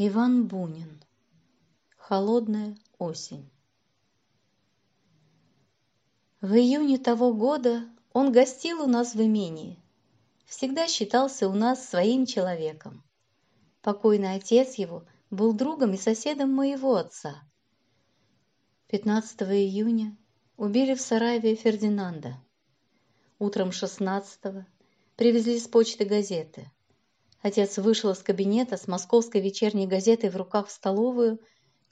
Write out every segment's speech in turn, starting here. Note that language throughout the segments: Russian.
Иван Бунин. Холодная осень. В июне того года он гостил у нас в имении. Всегда считался у нас своим человеком. Покойный отец его был другом и соседом моего отца. 15 июня убили в Сараеве Фердинанда. Утром 16 привезли с почты газеты – Отец вышел из кабинета с московской вечерней газетой в руках в столовую,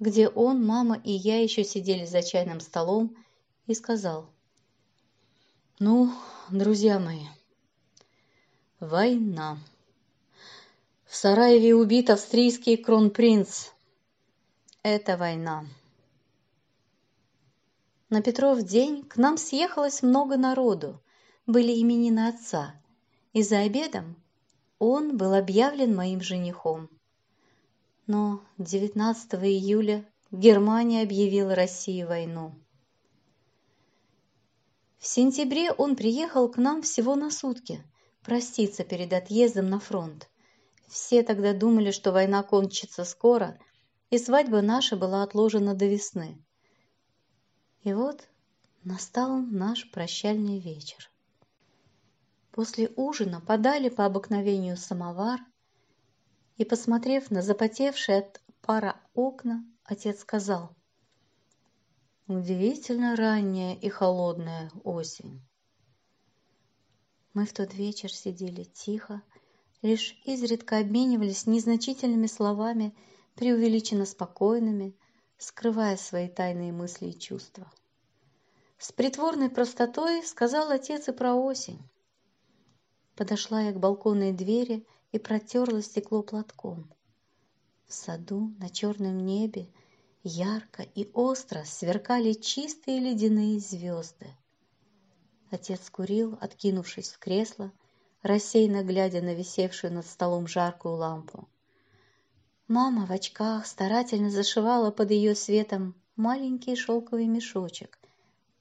где он, мама и я еще сидели за чайным столом, и сказал. «Ну, друзья мои, война. В Сараеве убит австрийский кронпринц. Это война». На Петров день к нам съехалось много народу, были именины отца, и за обедом он был объявлен моим женихом. Но 19 июля Германия объявила России войну. В сентябре он приехал к нам всего на сутки, проститься перед отъездом на фронт. Все тогда думали, что война кончится скоро, и свадьба наша была отложена до весны. И вот настал наш прощальный вечер. После ужина подали по обыкновению самовар, и, посмотрев на запотевшие от пара окна, отец сказал, «Удивительно ранняя и холодная осень». Мы в тот вечер сидели тихо, лишь изредка обменивались незначительными словами, преувеличенно спокойными, скрывая свои тайные мысли и чувства. С притворной простотой сказал отец и про осень. Подошла я к балконной двери и протерла стекло платком. В саду на черном небе ярко и остро сверкали чистые ледяные звезды. Отец курил, откинувшись в кресло, рассеянно глядя на висевшую над столом жаркую лампу. Мама в очках старательно зашивала под ее светом маленький шелковый мешочек.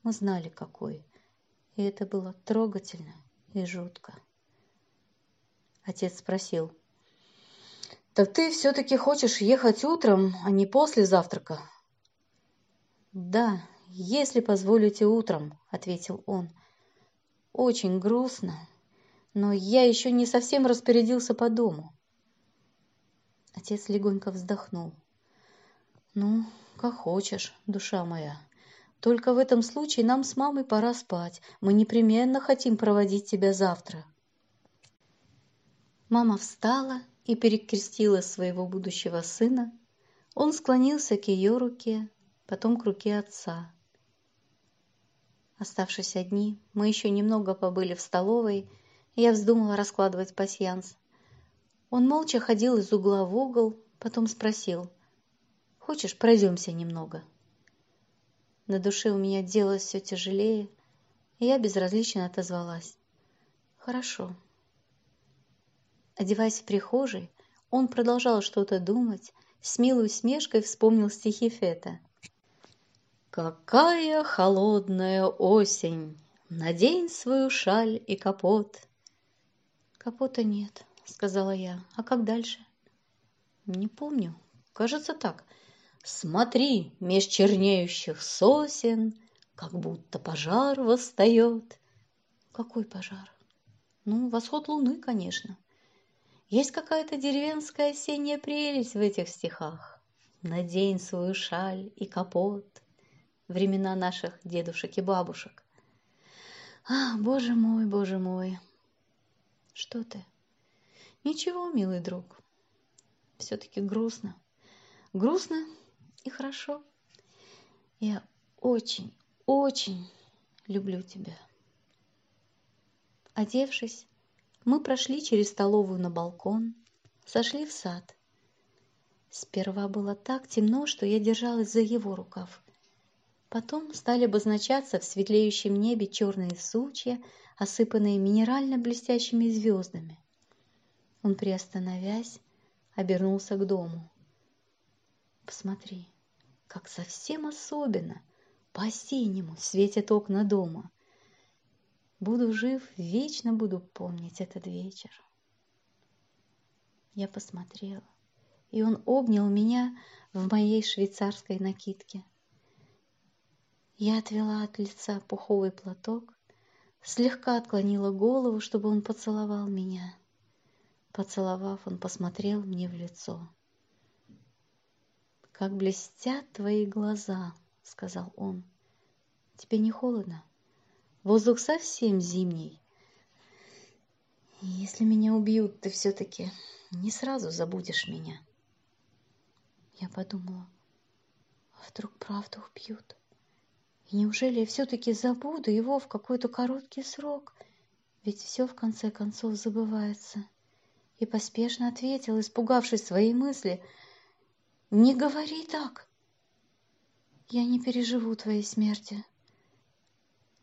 Мы знали, какой. И это было трогательно и жутко. Отец спросил. «Так ты все-таки хочешь ехать утром, а не после завтрака?» «Да, если позволите утром», — ответил он. «Очень грустно, но я еще не совсем распорядился по дому». Отец легонько вздохнул. «Ну, как хочешь, душа моя. Только в этом случае нам с мамой пора спать. Мы непременно хотим проводить тебя завтра». Мама встала и перекрестила своего будущего сына. Он склонился к ее руке, потом к руке отца. Оставшись одни, мы еще немного побыли в столовой, и я вздумала раскладывать пасьянс. Он молча ходил из угла в угол, потом спросил, «Хочешь, пройдемся немного?» На душе у меня делалось все тяжелее, и я безразлично отозвалась. «Хорошо». Одеваясь в прихожей, он продолжал что-то думать, с милой усмешкой вспомнил стихи Фета. «Какая холодная осень! Надень свою шаль и капот!» «Капота нет», — сказала я. «А как дальше?» «Не помню. Кажется так. Смотри, меж чернеющих сосен, как будто пожар восстает». «Какой пожар?» «Ну, восход луны, конечно». Есть какая-то деревенская осенняя прелесть в этих стихах. Надень свою шаль и капот. Времена наших дедушек и бабушек. А, боже мой, боже мой. Что ты? Ничего, милый друг. Все-таки грустно. Грустно и хорошо. Я очень, очень люблю тебя. Одевшись, мы прошли через столовую на балкон, сошли в сад. Сперва было так темно, что я держалась за его рукав. Потом стали обозначаться в светлеющем небе черные сучья, осыпанные минерально блестящими звездами. Он, приостановясь, обернулся к дому. Посмотри, как совсем особенно, по-осеннему светят окна дома. Буду жив, вечно буду помнить этот вечер. Я посмотрела, и он обнял меня в моей швейцарской накидке. Я отвела от лица пуховый платок, слегка отклонила голову, чтобы он поцеловал меня. Поцеловав, он посмотрел мне в лицо. «Как блестят твои глаза!» — сказал он. «Тебе не холодно? Воздух совсем зимний. Если меня убьют, ты все-таки не сразу забудешь меня». Я подумала, а вдруг правду убьют? И неужели я все-таки забуду его в какой-то короткий срок? Ведь все в конце концов забывается. И поспешно ответил, испугавшись своей мысли, «Не говори так! Я не переживу твоей смерти!»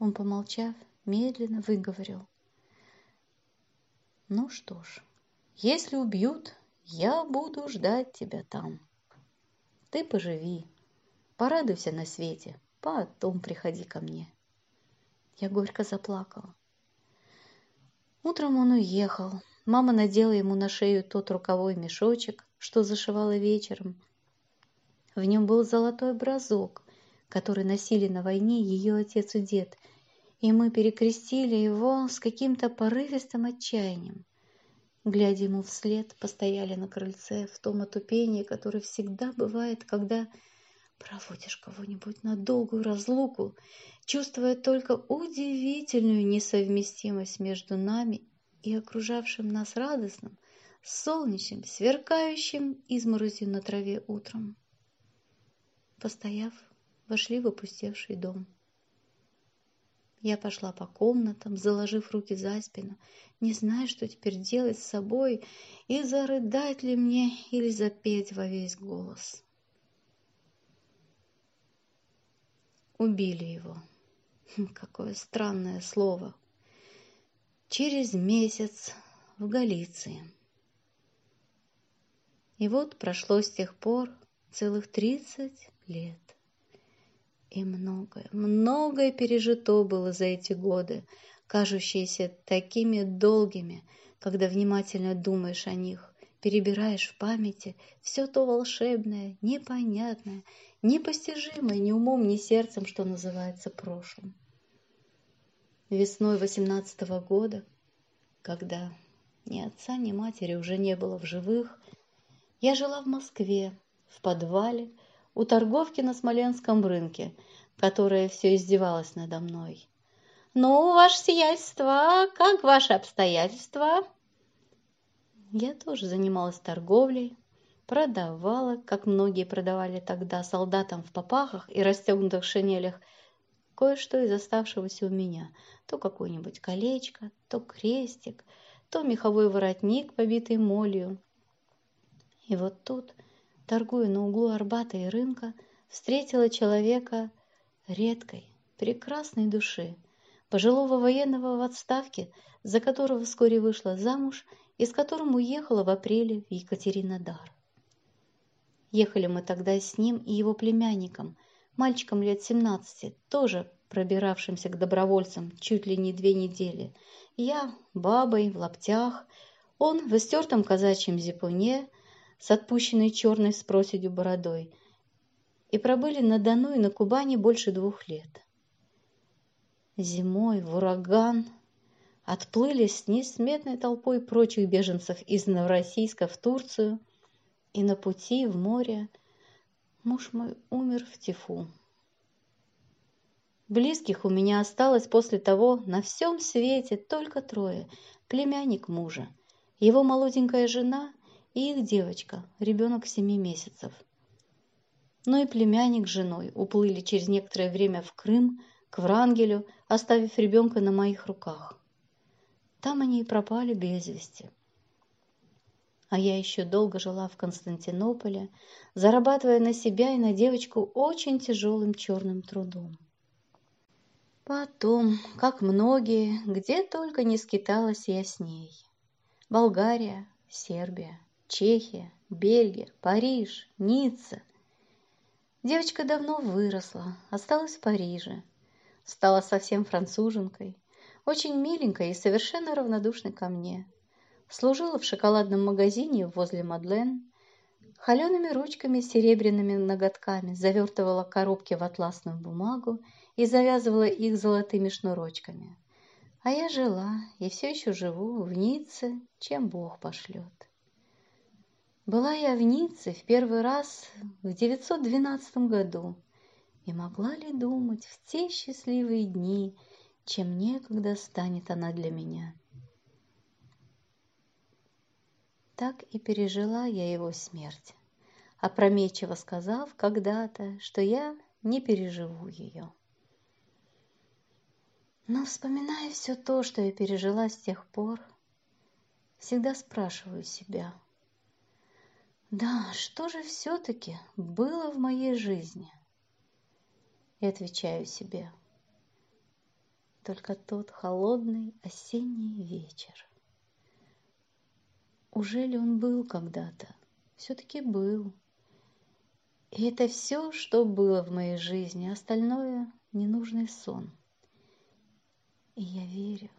Он, помолчав, медленно выговорил. «Ну что ж, если убьют, я буду ждать тебя там». Ты поживи, порадуйся на свете, потом приходи ко мне. Я горько заплакала. Утром он уехал. Мама надела ему на шею тот рукавой мешочек, что зашивала вечером. В нем был золотой образок, который носили на войне ее отец и дед, и мы перекрестили его с каким-то порывистым отчаянием глядя ему вслед, постояли на крыльце в том отупении, которое всегда бывает, когда проводишь кого-нибудь на долгую разлуку, чувствуя только удивительную несовместимость между нами и окружавшим нас радостным, солнечным, сверкающим изморозью на траве утром. Постояв, вошли в опустевший дом. Я пошла по комнатам, заложив руки за спину, не зная, что теперь делать с собой, и зарыдать ли мне или запеть во весь голос. Убили его. Хм, какое странное слово. Через месяц в Галиции. И вот прошло с тех пор целых тридцать лет. И многое, многое пережито было за эти годы, кажущиеся такими долгими, когда внимательно думаешь о них, перебираешь в памяти все то волшебное, непонятное, непостижимое ни умом, ни сердцем, что называется прошлым. Весной восемнадцатого года, когда ни отца, ни матери уже не было в живых, я жила в Москве, в подвале, у торговки на Смоленском рынке, которая все издевалась надо мной. «Ну, ваше сиятельство, как ваши обстоятельства?» Я тоже занималась торговлей, продавала, как многие продавали тогда солдатам в попахах и расстегнутых шинелях, кое-что из оставшегося у меня. То какое-нибудь колечко, то крестик, то меховой воротник, побитый молью. И вот тут торгуя на углу Арбата и рынка, встретила человека редкой, прекрасной души, пожилого военного в отставке, за которого вскоре вышла замуж и с которым уехала в апреле в Екатеринодар. Ехали мы тогда с ним и его племянником, мальчиком лет 17, тоже пробиравшимся к добровольцам чуть ли не две недели. Я бабой в лаптях, он в истертом казачьем зипуне – с отпущенной черной с проседью бородой и пробыли на Дону и на Кубани больше двух лет. Зимой в ураган отплыли с несметной толпой прочих беженцев из Новороссийска в Турцию, и на пути в море муж мой умер в тифу. Близких у меня осталось после того на всем свете только трое. Племянник мужа, его молоденькая жена и их девочка, ребенок семи месяцев. Но и племянник с женой уплыли через некоторое время в Крым, к Врангелю, оставив ребенка на моих руках. Там они и пропали без вести. А я еще долго жила в Константинополе, зарабатывая на себя и на девочку очень тяжелым черным трудом. Потом, как многие, где только не скиталась я с ней. Болгария, Сербия, Чехия, Бельгия, Париж, Ницца. Девочка давно выросла, осталась в Париже. Стала совсем француженкой, очень миленькой и совершенно равнодушной ко мне. Служила в шоколадном магазине возле Мадлен, холеными ручками с серебряными ноготками завертывала коробки в атласную бумагу и завязывала их золотыми шнурочками. А я жила и все еще живу в Ницце, чем Бог пошлет. Была я в Ницце в первый раз в 912 году, и могла ли думать в те счастливые дни, чем некогда станет она для меня. Так и пережила я его смерть, опрометчиво сказав когда-то, что я не переживу ее. Но вспоминая все то, что я пережила с тех пор, всегда спрашиваю себя, да, что же все-таки было в моей жизни? И отвечаю себе, только тот холодный осенний вечер. Уже ли он был когда-то? Все-таки был. И это все, что было в моей жизни, остальное – ненужный сон. И я верю,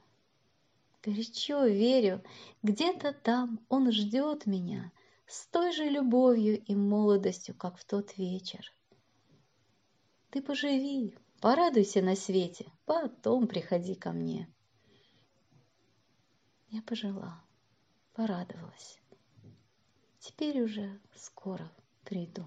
горячо верю, где-то там он ждет меня с той же любовью и молодостью, как в тот вечер. Ты поживи, порадуйся на свете, потом приходи ко мне. Я пожила, порадовалась. Теперь уже скоро приду.